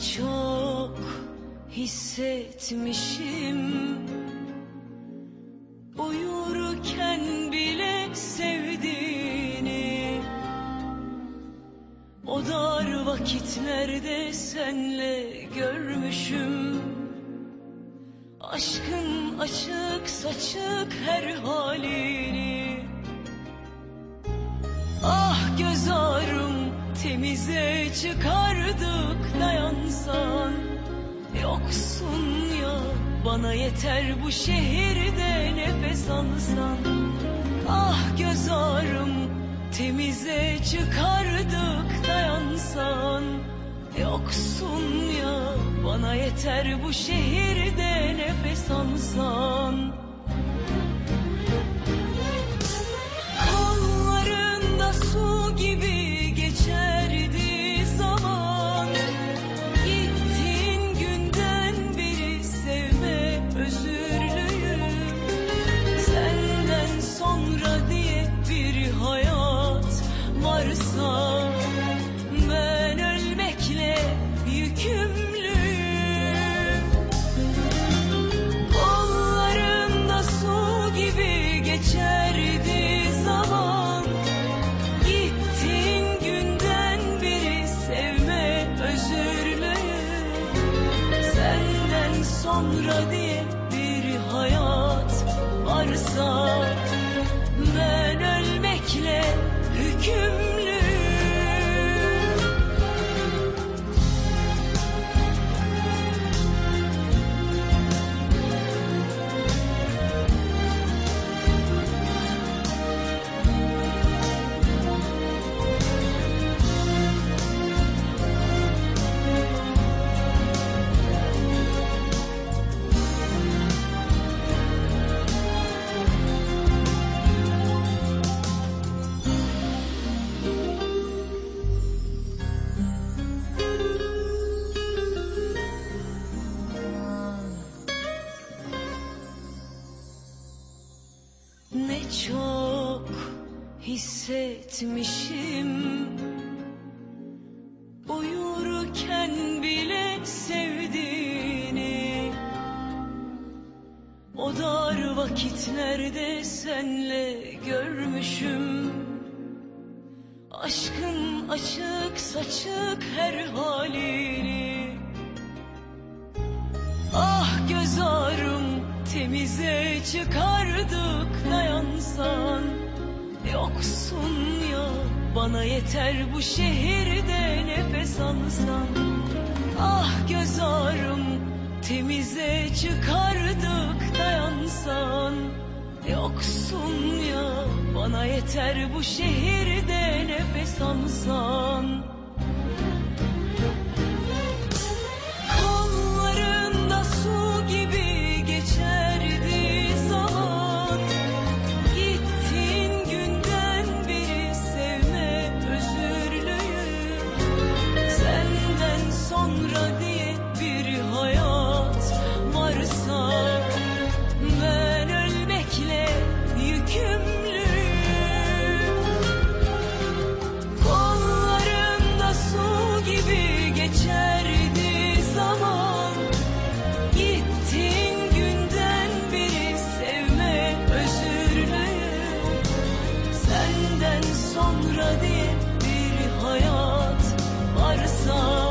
çok hissetmişim. Uyurken bile sevdiğini. O dar vakitlerde senle görmüşüm. Aşkın açık saçık her halini temize çıkardık dayansan. Yoksun ya bana yeter bu şehirde nefes alsan. Ah göz ağrım temize çıkardık dayansan. Yoksun ya bana yeter bu şehirde nefes alsan sonra diye bir hayat varsa Ben ölmekle hükümlüyüm hissetmişim Uyurken bile sevdiğini. O dar vakitlerde senle görmüşüm. Aşkın açık saçık her halini. Ah göz ağrım temize çıkardık dayansan Yoksun ya bana yeter bu şehirde nefes alsan. Ah göz ağrım temize çıkardık dayansan. Yoksun ya bana yeter bu şehirde nefes alsan sonra diye bir hayat varsa